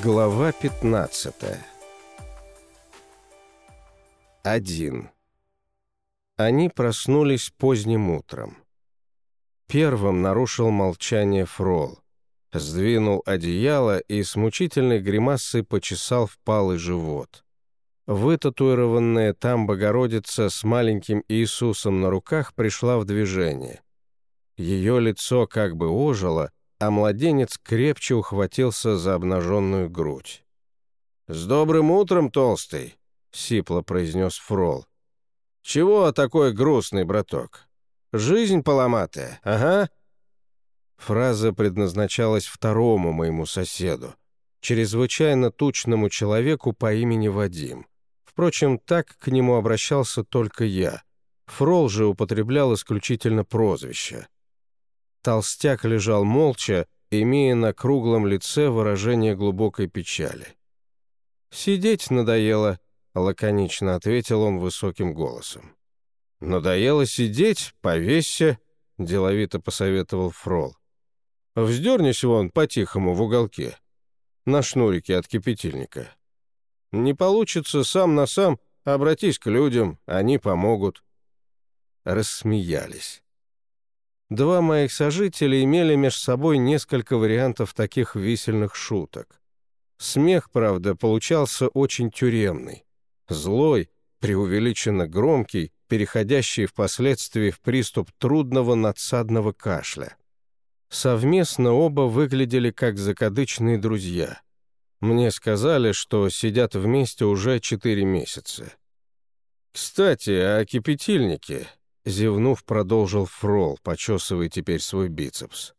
Глава 15 1. Они проснулись поздним утром. Первым нарушил молчание Фрол. Сдвинул одеяло и с мучительной гримасой почесал впалый живот. Вытатуированная там Богородица с маленьким Иисусом на руках пришла в движение. Ее лицо как бы ожило, а младенец крепче ухватился за обнаженную грудь. «С добрым утром, толстый!» — сипло произнес Фрол. «Чего такой грустный, браток? Жизнь поломатая, ага?» Фраза предназначалась второму моему соседу, чрезвычайно тучному человеку по имени Вадим. Впрочем, так к нему обращался только я. Фрол же употреблял исключительно прозвище. Толстяк лежал молча, имея на круглом лице выражение глубокой печали. «Сидеть надоело», — лаконично ответил он высоким голосом. «Надоело сидеть? Повесься», — деловито посоветовал Фрол. «Вздернись вон по-тихому в уголке, на шнурике от кипятильника. Не получится сам на сам, обратись к людям, они помогут». Рассмеялись. Два моих сожителя имели между собой несколько вариантов таких висельных шуток. Смех, правда, получался очень тюремный. Злой, преувеличенно громкий, переходящий впоследствии в приступ трудного надсадного кашля. Совместно оба выглядели как закадычные друзья. Мне сказали, что сидят вместе уже четыре месяца. «Кстати, о кипятильнике», Зевнув, продолжил Фрол, почесывая теперь свой бицепс.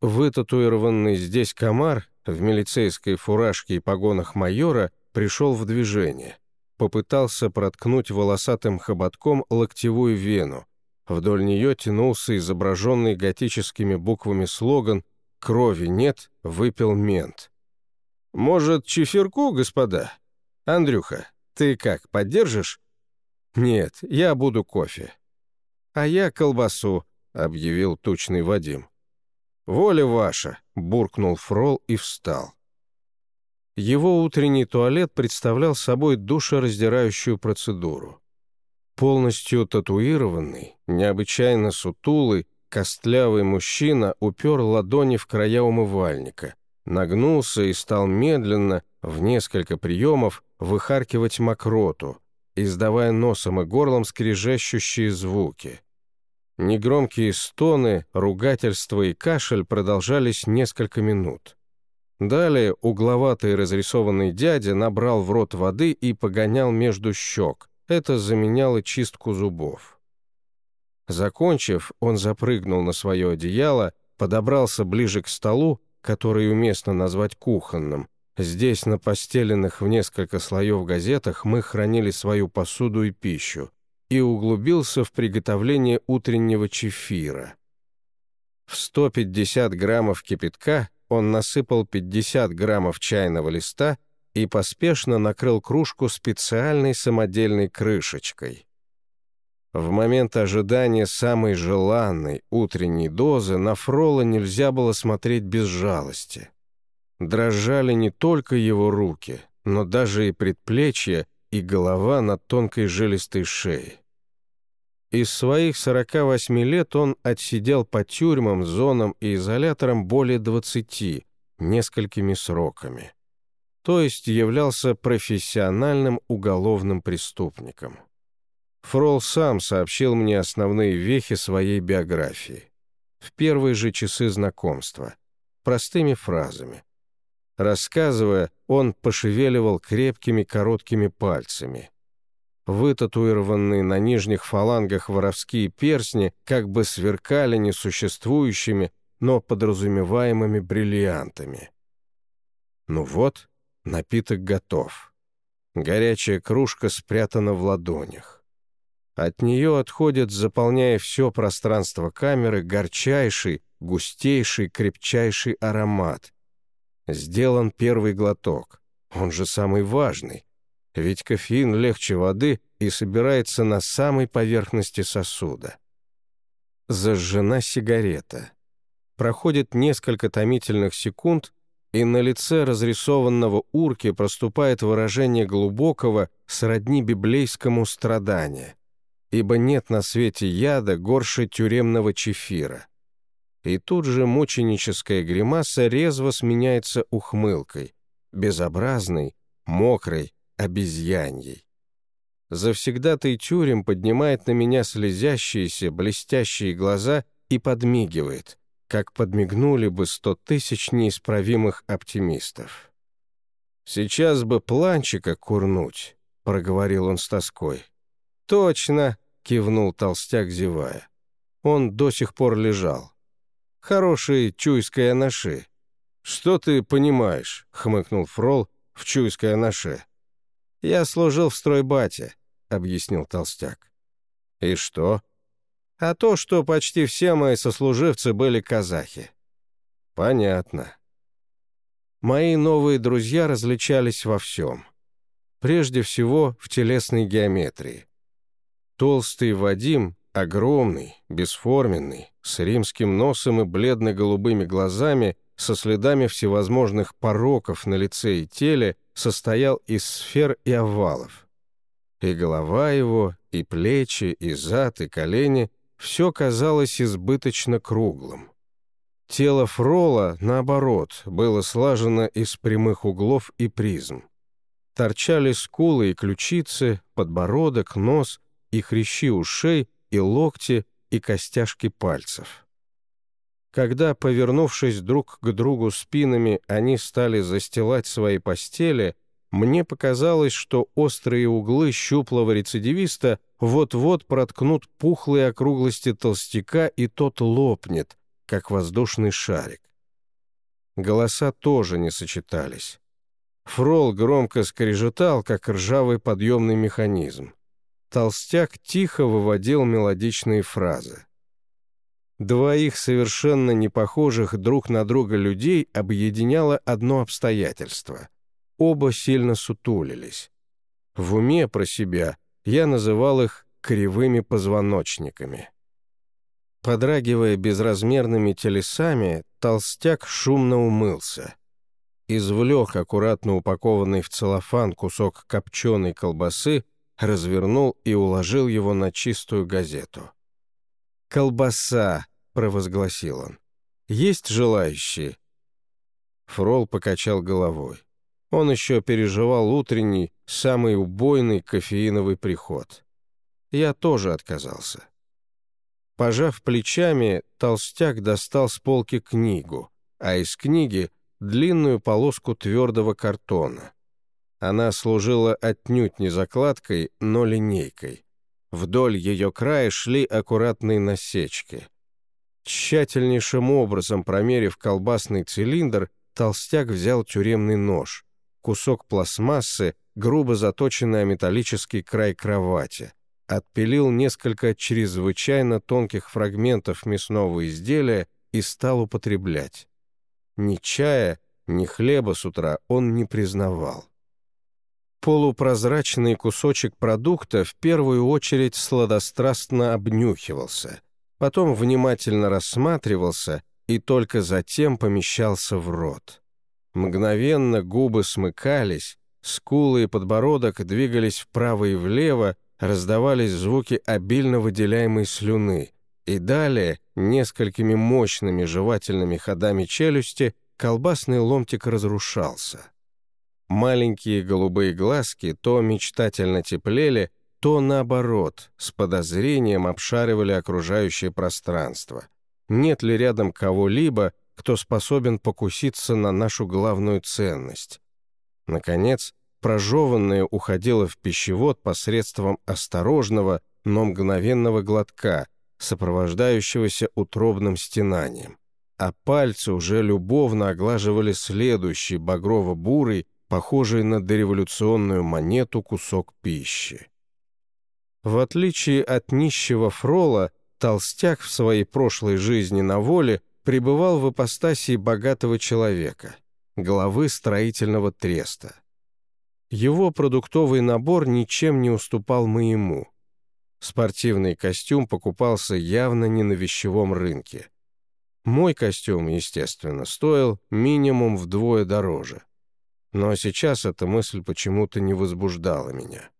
Вытатуированный здесь комар в милицейской фуражке и погонах майора пришел в движение. Попытался проткнуть волосатым хоботком локтевую вену. Вдоль нее тянулся изображенный готическими буквами слоган «Крови нет, выпил мент». «Может, чеферку, господа? Андрюха, ты как, поддержишь?» «Нет, я буду кофе», «А я колбасу», — объявил тучный Вадим. «Воля ваша», — буркнул Фрол и встал. Его утренний туалет представлял собой душераздирающую процедуру. Полностью татуированный, необычайно сутулый, костлявый мужчина упер ладони в края умывальника, нагнулся и стал медленно, в несколько приемов, выхаркивать мокроту, издавая носом и горлом скрежещущие звуки. Негромкие стоны, ругательства и кашель продолжались несколько минут. Далее угловатый разрисованный дядя набрал в рот воды и погонял между щек. Это заменяло чистку зубов. Закончив, он запрыгнул на свое одеяло, подобрался ближе к столу, который уместно назвать кухонным, Здесь, на постеленных в несколько слоев газетах, мы хранили свою посуду и пищу, и углубился в приготовление утреннего чефира. В 150 граммов кипятка он насыпал 50 граммов чайного листа и поспешно накрыл кружку специальной самодельной крышечкой. В момент ожидания самой желанной утренней дозы на Фрола нельзя было смотреть без жалости. Дрожали не только его руки, но даже и предплечья, и голова на тонкой жилистой шее. Из своих 48 лет он отсидел по тюрьмам, зонам и изоляторам более 20, несколькими сроками. То есть являлся профессиональным уголовным преступником. Фрол сам сообщил мне основные вехи своей биографии. В первые же часы знакомства. Простыми фразами. Рассказывая, он пошевеливал крепкими короткими пальцами. Вытатуированные на нижних фалангах воровские перстни как бы сверкали несуществующими, но подразумеваемыми бриллиантами. Ну вот, напиток готов. Горячая кружка спрятана в ладонях. От нее отходит, заполняя все пространство камеры, горчайший, густейший, крепчайший аромат — Сделан первый глоток. Он же самый важный. Ведь кофеин легче воды и собирается на самой поверхности сосуда. Зажжена сигарета. Проходит несколько томительных секунд, и на лице разрисованного урки проступает выражение глубокого, сродни библейскому страдания, ибо нет на свете яда горше тюремного чефира. И тут же мученическая гримаса резво сменяется ухмылкой, безобразной, мокрой, обезьяньей. Завсегдатый тюрем поднимает на меня слезящиеся, блестящие глаза и подмигивает, как подмигнули бы сто тысяч неисправимых оптимистов. «Сейчас бы планчика курнуть», — проговорил он с тоской. «Точно», — кивнул толстяк, зевая. Он до сих пор лежал. «Хороший чуйской анаши». «Что ты понимаешь?» — хмыкнул Фрол в чуйской анаше. «Я служил в стройбате», — объяснил толстяк. «И что?» «А то, что почти все мои сослуживцы были казахи». «Понятно». Мои новые друзья различались во всем. Прежде всего, в телесной геометрии. Толстый Вадим, огромный, бесформенный, с римским носом и бледно-голубыми глазами, со следами всевозможных пороков на лице и теле, состоял из сфер и овалов. И голова его, и плечи, и зад, и колени — все казалось избыточно круглым. Тело Фрола, наоборот, было слажено из прямых углов и призм. Торчали скулы и ключицы, подбородок, нос — и хрящи ушей, и локти, и костяшки пальцев. Когда, повернувшись друг к другу спинами, они стали застилать свои постели, мне показалось, что острые углы щуплого рецидивиста вот-вот проткнут пухлые округлости толстяка, и тот лопнет, как воздушный шарик. Голоса тоже не сочетались. Фрол громко скрежетал, как ржавый подъемный механизм. Толстяк тихо выводил мелодичные фразы. Двоих совершенно не похожих друг на друга людей объединяло одно обстоятельство. Оба сильно сутулились. В уме про себя я называл их кривыми позвоночниками. Подрагивая безразмерными телесами, толстяк шумно умылся. Извлек аккуратно упакованный в целлофан кусок копченой колбасы развернул и уложил его на чистую газету. «Колбаса!» — провозгласил он. «Есть желающие?» Фрол покачал головой. Он еще переживал утренний, самый убойный кофеиновый приход. Я тоже отказался. Пожав плечами, толстяк достал с полки книгу, а из книги — длинную полоску твердого картона — она служила отнюдь не закладкой, но линейкой. Вдоль ее края шли аккуратные насечки. Тщательнейшим образом промерив колбасный цилиндр, толстяк взял тюремный нож, кусок пластмассы, грубо заточенный о металлический край кровати, отпилил несколько чрезвычайно тонких фрагментов мясного изделия и стал употреблять. Ни чая, ни хлеба с утра он не признавал. Полупрозрачный кусочек продукта в первую очередь сладострастно обнюхивался, потом внимательно рассматривался и только затем помещался в рот. Мгновенно губы смыкались, скулы и подбородок двигались вправо и влево, раздавались звуки обильно выделяемой слюны, и далее, несколькими мощными жевательными ходами челюсти, колбасный ломтик разрушался. Маленькие голубые глазки то мечтательно теплели, то, наоборот, с подозрением обшаривали окружающее пространство. Нет ли рядом кого-либо, кто способен покуситься на нашу главную ценность? Наконец, прожеванное уходило в пищевод посредством осторожного, но мгновенного глотка, сопровождающегося утробным стенанием. А пальцы уже любовно оглаживали следующий багрово-бурый, похожий на дореволюционную монету кусок пищи. В отличие от нищего Фрола, толстяк в своей прошлой жизни на воле пребывал в ипостасии богатого человека, главы строительного треста. Его продуктовый набор ничем не уступал моему. Спортивный костюм покупался явно не на вещевом рынке. Мой костюм, естественно, стоил минимум вдвое дороже. Но сейчас эта мысль почему-то не возбуждала меня.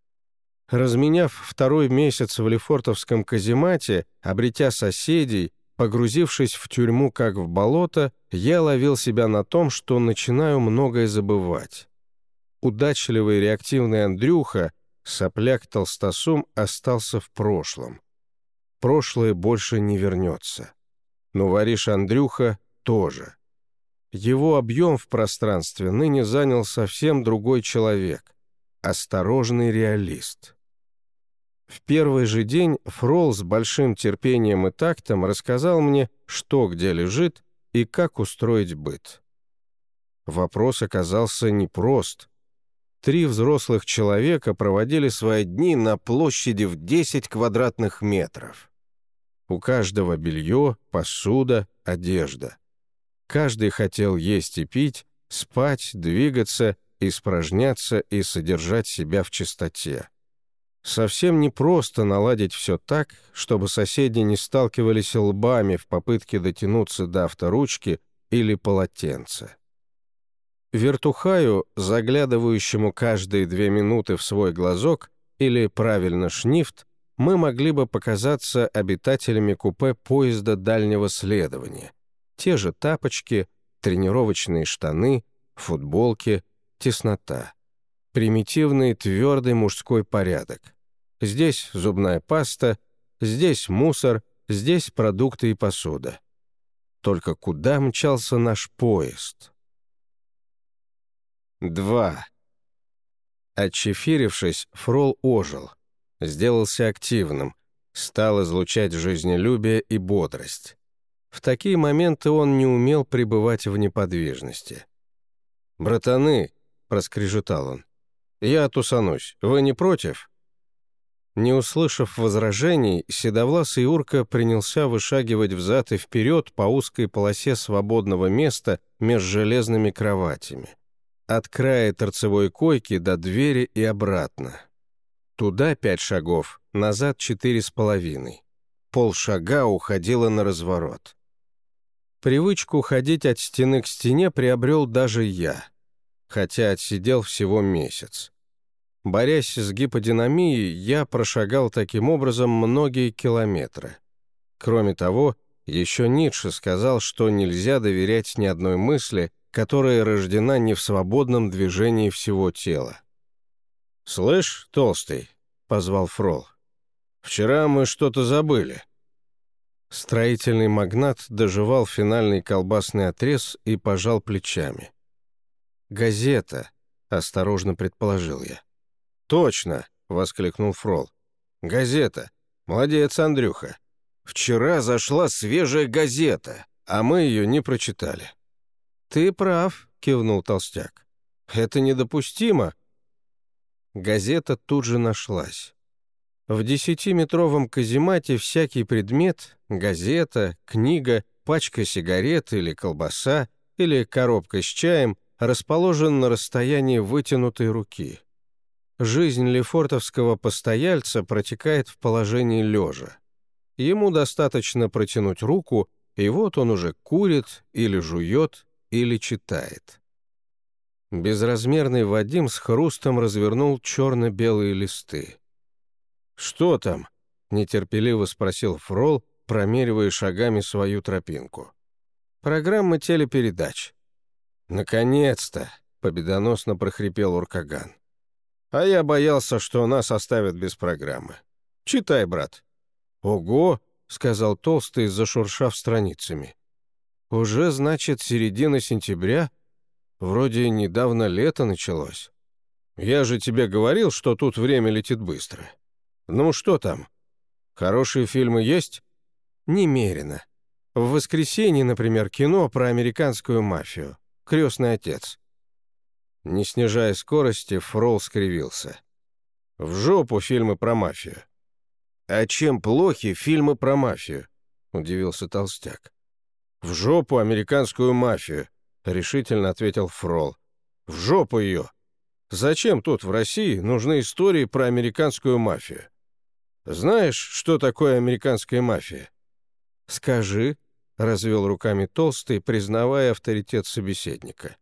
Разменяв второй месяц в Лефортовском каземате, обретя соседей, погрузившись в тюрьму как в болото, я ловил себя на том, что начинаю многое забывать. Удачливый реактивный Андрюха, сопляк-толстосум, остался в прошлом. Прошлое больше не вернется. Но воришь Андрюха тоже. Его объем в пространстве ныне занял совсем другой человек. Осторожный реалист. В первый же день Фрол с большим терпением и тактом рассказал мне, что где лежит и как устроить быт. Вопрос оказался непрост. Три взрослых человека проводили свои дни на площади в 10 квадратных метров. У каждого белье, посуда, одежда. Каждый хотел есть и пить, спать, двигаться, испражняться и содержать себя в чистоте. Совсем непросто наладить все так, чтобы соседи не сталкивались лбами в попытке дотянуться до авторучки или полотенца. Вертухаю, заглядывающему каждые две минуты в свой глазок, или, правильно, шнифт, мы могли бы показаться обитателями купе поезда дальнего следования. Те же тапочки, тренировочные штаны, футболки, теснота. Примитивный твердый мужской порядок. Здесь зубная паста, здесь мусор, здесь продукты и посуда. Только куда мчался наш поезд? 2. Отчефирившись, Фрол ожил, сделался активным, стал излучать жизнелюбие и бодрость. В такие моменты он не умел пребывать в неподвижности. «Братаны», — проскрежетал он, «Я тусанусь. Вы не против?» Не услышав возражений, седовласый урка принялся вышагивать взад и вперед по узкой полосе свободного места между железными кроватями. От края торцевой койки до двери и обратно. Туда пять шагов, назад четыре с половиной. Полшага уходило на разворот. Привычку ходить от стены к стене приобрел даже я — хотя отсидел всего месяц. Борясь с гиподинамией, я прошагал таким образом многие километры. Кроме того, еще Ницше сказал, что нельзя доверять ни одной мысли, которая рождена не в свободном движении всего тела. «Слышь, толстый», — позвал Фрол, — «вчера мы что-то забыли». Строительный магнат доживал финальный колбасный отрез и пожал плечами. «Газета», — осторожно предположил я. «Точно!» — воскликнул Фрол. «Газета. Молодец, Андрюха. Вчера зашла свежая газета, а мы ее не прочитали». «Ты прав», — кивнул Толстяк. «Это недопустимо». Газета тут же нашлась. В десятиметровом каземате всякий предмет — газета, книга, пачка сигарет или колбаса, или коробка с чаем расположен на расстоянии вытянутой руки. Жизнь лефортовского постояльца протекает в положении лежа. Ему достаточно протянуть руку, и вот он уже курит или жует, или читает. Безразмерный Вадим с хрустом развернул черно-белые листы. «Что там?» — нетерпеливо спросил Фрол, промеривая шагами свою тропинку. «Программа телепередач. «Наконец-то!» — победоносно прохрипел Уркаган. «А я боялся, что нас оставят без программы. Читай, брат». «Ого!» — сказал Толстый, зашуршав страницами. «Уже, значит, середина сентября? Вроде недавно лето началось. Я же тебе говорил, что тут время летит быстро. Ну, что там? Хорошие фильмы есть?» «Немерено. В воскресенье, например, кино про американскую мафию крестный отец». Не снижая скорости, Фрол скривился. «В жопу фильмы про мафию». «А чем плохи фильмы про мафию?» — удивился Толстяк. «В жопу американскую мафию», — решительно ответил Фрол. «В жопу ее! Зачем тут, в России, нужны истории про американскую мафию? Знаешь, что такое американская мафия?» «Скажи», — развел руками Толстый, признавая авторитет собеседника.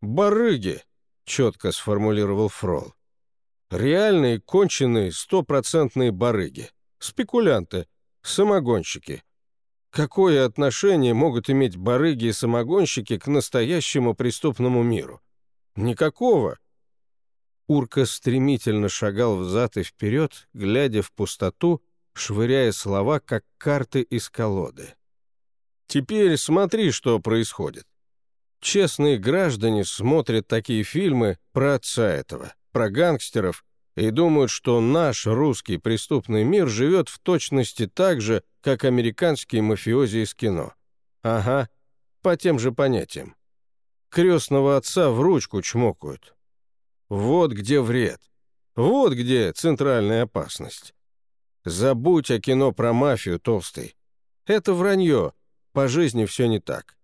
«Барыги!» — четко сформулировал Фрол. «Реальные, конченые, стопроцентные барыги. Спекулянты, самогонщики. Какое отношение могут иметь барыги и самогонщики к настоящему преступному миру? Никакого!» Урка стремительно шагал взад и вперед, глядя в пустоту, швыряя слова, как карты из колоды. «Теперь смотри, что происходит. Честные граждане смотрят такие фильмы про отца этого, про гангстеров, и думают, что наш русский преступный мир живет в точности так же, как американские мафиози из кино. Ага, по тем же понятиям. Крестного отца в ручку чмокают. Вот где вред. Вот где центральная опасность. Забудь о кино про мафию, толстый. Это вранье. По жизни все не так.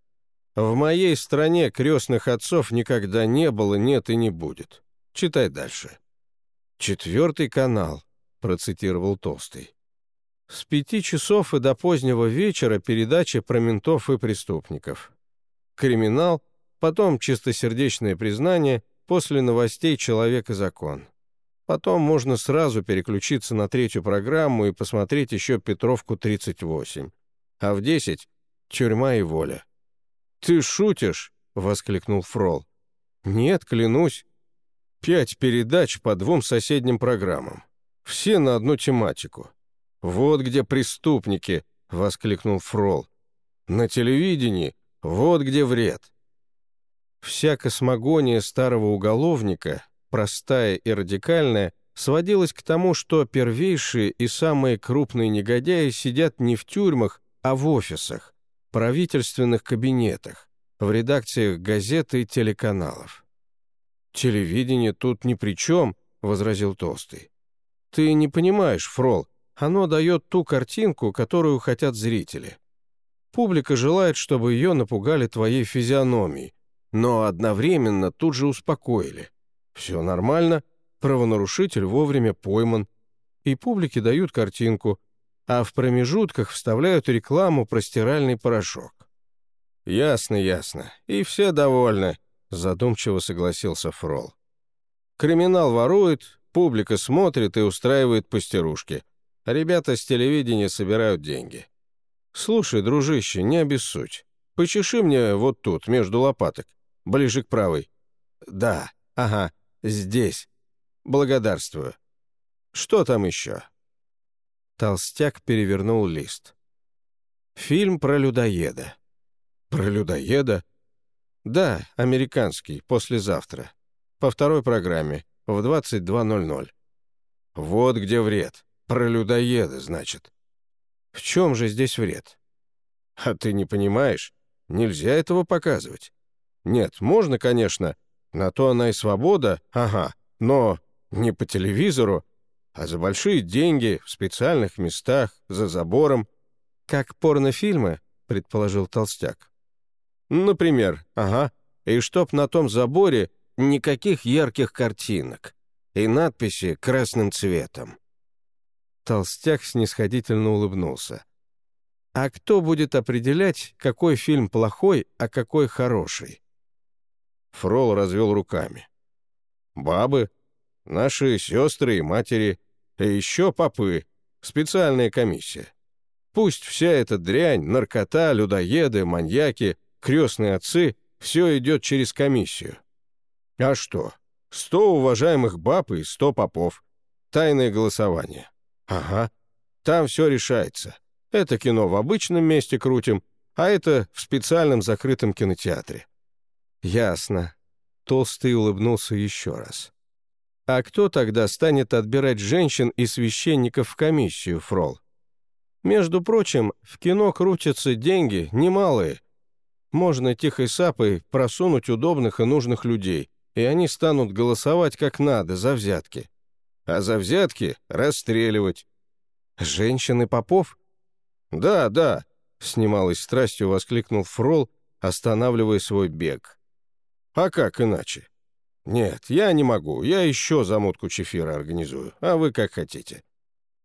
В моей стране крестных отцов никогда не было, нет и не будет. Читай дальше. «Четвертый канал», — процитировал Толстый. «С пяти часов и до позднего вечера передача про ментов и преступников. Криминал, потом чистосердечное признание, после новостей «Человек и закон». Потом можно сразу переключиться на третью программу и посмотреть еще «Петровку 38». А в 10 — «Тюрьма и воля». «Ты шутишь?» — воскликнул Фрол. «Нет, клянусь. Пять передач по двум соседним программам. Все на одну тематику. Вот где преступники!» — воскликнул Фрол. «На телевидении вот где вред». Вся космогония старого уголовника, простая и радикальная, сводилась к тому, что первейшие и самые крупные негодяи сидят не в тюрьмах, а в офисах, правительственных кабинетах, в редакциях газет и телеканалов. «Телевидение тут ни при чем», — возразил Толстый. «Ты не понимаешь, Фрол, оно дает ту картинку, которую хотят зрители. Публика желает, чтобы ее напугали твоей физиономией, но одновременно тут же успокоили. Все нормально, правонарушитель вовремя пойман, и публике дают картинку, а в промежутках вставляют рекламу про стиральный порошок. «Ясно, ясно. И все довольны», — задумчиво согласился Фрол. «Криминал ворует, публика смотрит и устраивает постирушки, ребята с телевидения собирают деньги. Слушай, дружище, не обессудь. Почеши мне вот тут, между лопаток, ближе к правой. Да, ага, здесь. Благодарствую. Что там еще?» Толстяк перевернул лист. Фильм про людоеда. Про людоеда? Да, американский, послезавтра. По второй программе, в 22.00. Вот где вред. Про людоеда, значит. В чем же здесь вред? А ты не понимаешь? Нельзя этого показывать. Нет, можно, конечно. На то она и свобода, ага. Но не по телевизору, а за большие деньги, в специальных местах, за забором. «Как порнофильмы», — предположил Толстяк. «Например, ага. И чтоб на том заборе никаких ярких картинок. И надписи красным цветом». Толстяк снисходительно улыбнулся. «А кто будет определять, какой фильм плохой, а какой хороший?» Фрол развел руками. «Бабы, наши сестры и матери, и еще попы, специальная комиссия. Пусть вся эта дрянь, наркота, людоеды, маньяки, крестные отцы, все идет через комиссию. А что? Сто уважаемых баб и сто попов. Тайное голосование. Ага. Там все решается. Это кино в обычном месте крутим, а это в специальном закрытом кинотеатре. Ясно. Толстый улыбнулся еще раз. А кто тогда станет отбирать женщин и священников в комиссию, Фрол? Между прочим, в кино крутятся деньги немалые. Можно тихой сапой просунуть удобных и нужных людей, и они станут голосовать как надо за взятки. А за взятки расстреливать. Женщины попов? Да, да, с немалой страстью воскликнул Фрол, останавливая свой бег. А как иначе? «Нет, я не могу. Я еще замутку чефира организую. А вы как хотите».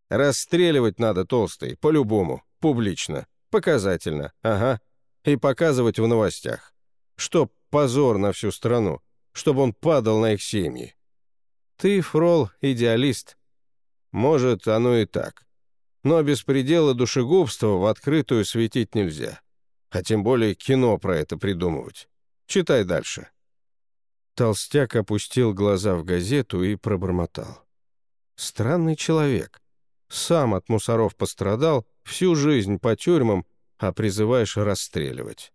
«Расстреливать надо, толстый, по-любому, публично. Показательно, ага. И показывать в новостях. Чтоб позор на всю страну, чтобы он падал на их семьи. Ты, Фрол, идеалист. Может, оно и так. Но без предела душегубства в открытую светить нельзя. А тем более кино про это придумывать. Читай дальше. Толстяк опустил глаза в газету и пробормотал. Странный человек. Сам от мусоров пострадал, всю жизнь по тюрьмам, а призываешь расстреливать.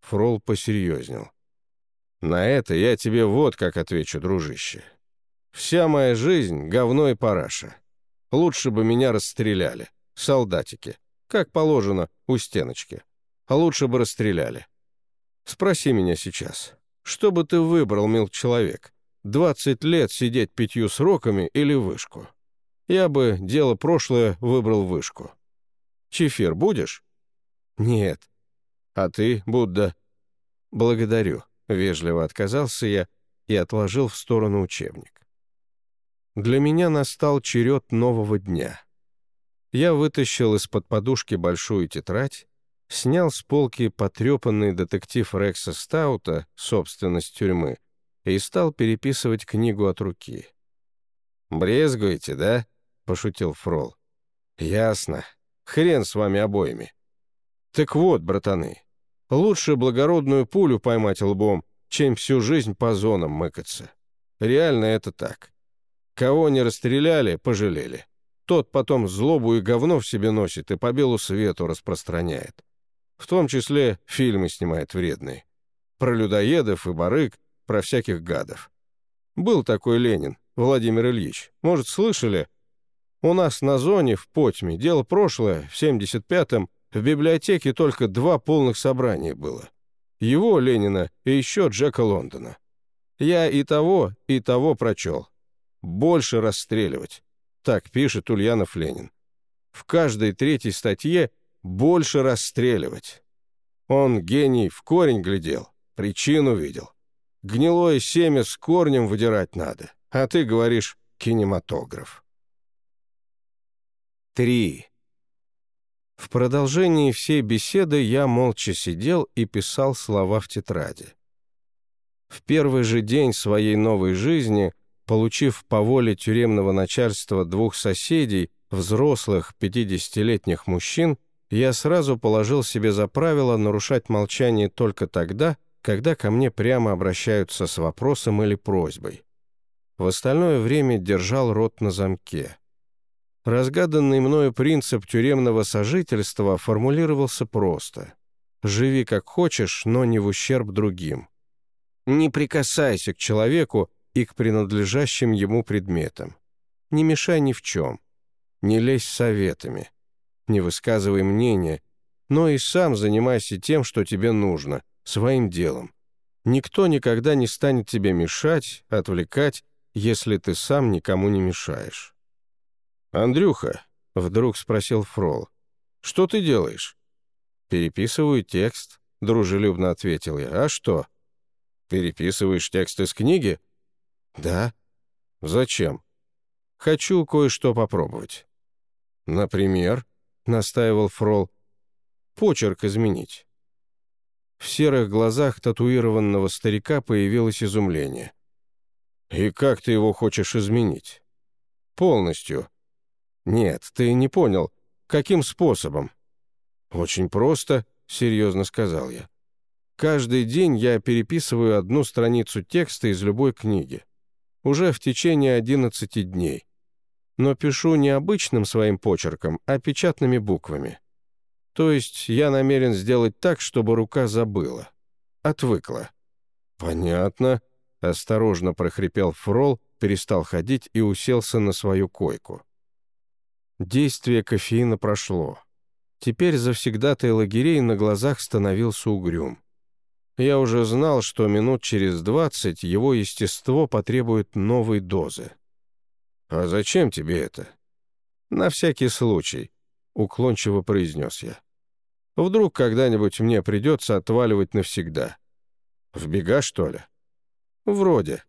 Фрол посерьезнел. «На это я тебе вот как отвечу, дружище. Вся моя жизнь — говно и параша. Лучше бы меня расстреляли, солдатики, как положено, у стеночки. А лучше бы расстреляли. Спроси меня сейчас, что бы ты выбрал, мил человек? Двадцать лет сидеть пятью сроками или вышку? Я бы, дело прошлое, выбрал вышку. Чефир будешь? Нет. А ты, Будда? Благодарю. Вежливо отказался я и отложил в сторону учебник. Для меня настал черед нового дня. Я вытащил из-под подушки большую тетрадь, снял с полки потрепанный детектив Рекса Стаута, собственность тюрьмы, и стал переписывать книгу от руки. «Брезгуете, да?» — пошутил Фрол. «Ясно. Хрен с вами обоими. Так вот, братаны, лучше благородную пулю поймать лбом, чем всю жизнь по зонам мыкаться. Реально это так. Кого не расстреляли, пожалели. Тот потом злобу и говно в себе носит и по белу свету распространяет. В том числе фильмы снимает вредные. Про людоедов и барыг, про всяких гадов. Был такой Ленин, Владимир Ильич. Может, слышали? У нас на зоне в Потьме, дело прошлое, в 75-м, в библиотеке только два полных собрания было. Его, Ленина, и еще Джека Лондона. Я и того, и того прочел. Больше расстреливать. Так пишет Ульянов Ленин. В каждой третьей статье больше расстреливать. Он, гений, в корень глядел, причину видел. Гнилое семя с корнем выдирать надо, а ты говоришь «кинематограф». 3. В продолжении всей беседы я молча сидел и писал слова в тетради. В первый же день своей новой жизни, получив по воле тюремного начальства двух соседей, взрослых 50-летних мужчин, я сразу положил себе за правило нарушать молчание только тогда, когда ко мне прямо обращаются с вопросом или просьбой. В остальное время держал рот на замке. Разгаданный мною принцип тюремного сожительства формулировался просто. «Живи как хочешь, но не в ущерб другим». Не прикасайся к человеку и к принадлежащим ему предметам. Не мешай ни в чем. Не лезь советами не высказывай мнения, но и сам занимайся тем, что тебе нужно, своим делом. Никто никогда не станет тебе мешать, отвлекать, если ты сам никому не мешаешь. «Андрюха», — вдруг спросил Фрол, — «что ты делаешь?» «Переписываю текст», — дружелюбно ответил я. «А что?» «Переписываешь текст из книги?» «Да». «Зачем?» «Хочу кое-что попробовать». «Например?» Настаивал Фрол. «Почерк изменить». В серых глазах татуированного старика появилось изумление. «И как ты его хочешь изменить?» «Полностью». «Нет, ты не понял. Каким способом?» «Очень просто», — серьезно сказал я. «Каждый день я переписываю одну страницу текста из любой книги. Уже в течение 11 дней но пишу не обычным своим почерком, а печатными буквами. То есть я намерен сделать так, чтобы рука забыла. Отвыкла. «Понятно», — осторожно прохрипел Фрол, перестал ходить и уселся на свою койку. Действие кофеина прошло. Теперь завсегдатый лагерей на глазах становился угрюм. Я уже знал, что минут через двадцать его естество потребует новой дозы. «А зачем тебе это?» «На всякий случай», — уклончиво произнес я. «Вдруг когда-нибудь мне придется отваливать навсегда. В бега, что ли?» «Вроде».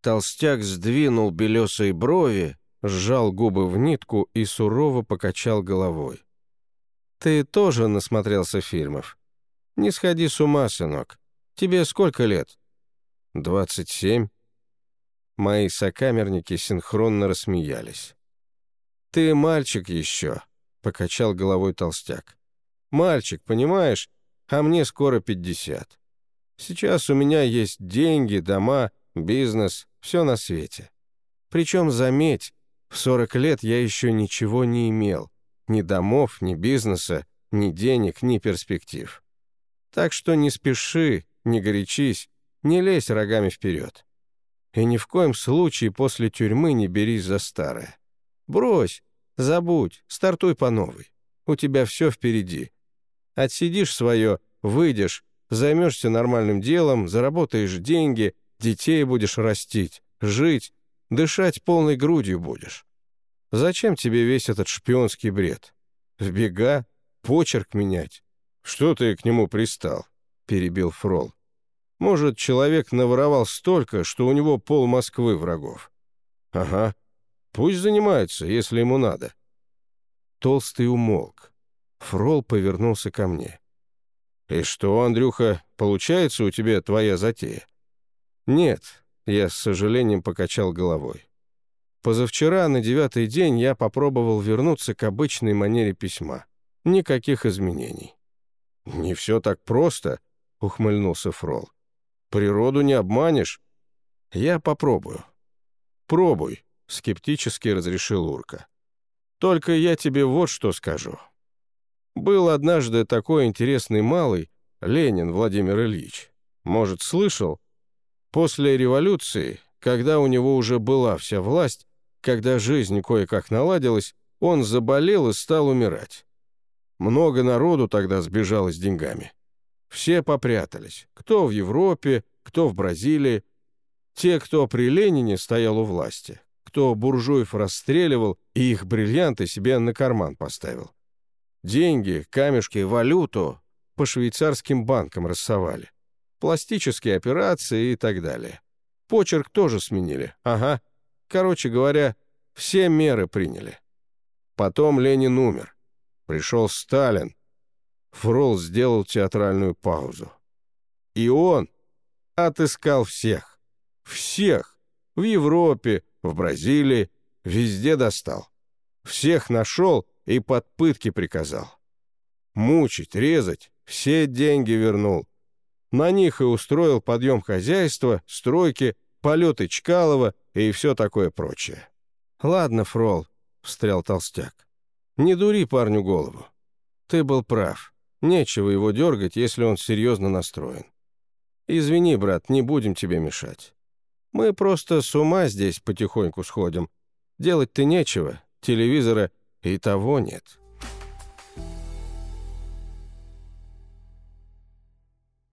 Толстяк сдвинул белесые брови, сжал губы в нитку и сурово покачал головой. Ты тоже насмотрелся фильмов. Не сходи с ума, сынок. Тебе сколько лет? Двадцать семь. Мои сокамерники синхронно рассмеялись. «Ты мальчик еще», — покачал головой толстяк. «Мальчик, понимаешь? А мне скоро пятьдесят. Сейчас у меня есть деньги, дома, бизнес, все на свете. Причем, заметь, в 40 лет я еще ничего не имел. Ни домов, ни бизнеса, ни денег, ни перспектив. Так что не спеши, не горячись, не лезь рогами вперед. И ни в коем случае после тюрьмы не берись за старое. Брось, забудь, стартуй по новой. У тебя все впереди. Отсидишь свое, выйдешь, займешься нормальным делом, заработаешь деньги, детей будешь растить, жить, дышать полной грудью будешь. Зачем тебе весь этот шпионский бред? В бега? Почерк менять? Что ты к нему пристал? Перебил Фрол. Может, человек наворовал столько, что у него пол Москвы врагов. Ага. Пусть занимается, если ему надо. Толстый умолк. Фрол повернулся ко мне. «И что, Андрюха, получается у тебя твоя затея?» «Нет», — я с сожалением покачал головой. Позавчера, на девятый день, я попробовал вернуться к обычной манере письма. Никаких изменений. «Не все так просто», — ухмыльнулся Фрол. «Природу не обманешь». «Я попробую». «Пробуй», — скептически разрешил Урка. «Только я тебе вот что скажу. Был однажды такой интересный малый, Ленин Владимир Ильич. Может, слышал? После революции, когда у него уже была вся власть, когда жизнь кое-как наладилась, он заболел и стал умирать. Много народу тогда сбежало с деньгами. Все попрятались. Кто в Европе, кто в Бразилии. Те, кто при Ленине стоял у власти, кто буржуев расстреливал и их бриллианты себе на карман поставил. Деньги, камешки, валюту по швейцарским банкам рассовали. Пластические операции и так далее. Почерк тоже сменили. Ага. Короче говоря, все меры приняли. Потом Ленин умер. Пришел Сталин. Фрол сделал театральную паузу. И он отыскал всех. Всех. В Европе, в Бразилии, везде достал. Всех нашел и под пытки приказал. Мучить, резать, все деньги вернул. На них и устроил подъем хозяйства, стройки, полеты Чкалова и все такое прочее. «Ладно, Фрол», — встрял толстяк. «Не дури парню голову. Ты был прав. Нечего его дергать, если он серьезно настроен. Извини, брат, не будем тебе мешать. Мы просто с ума здесь потихоньку сходим. Делать-то нечего, телевизора и того нет».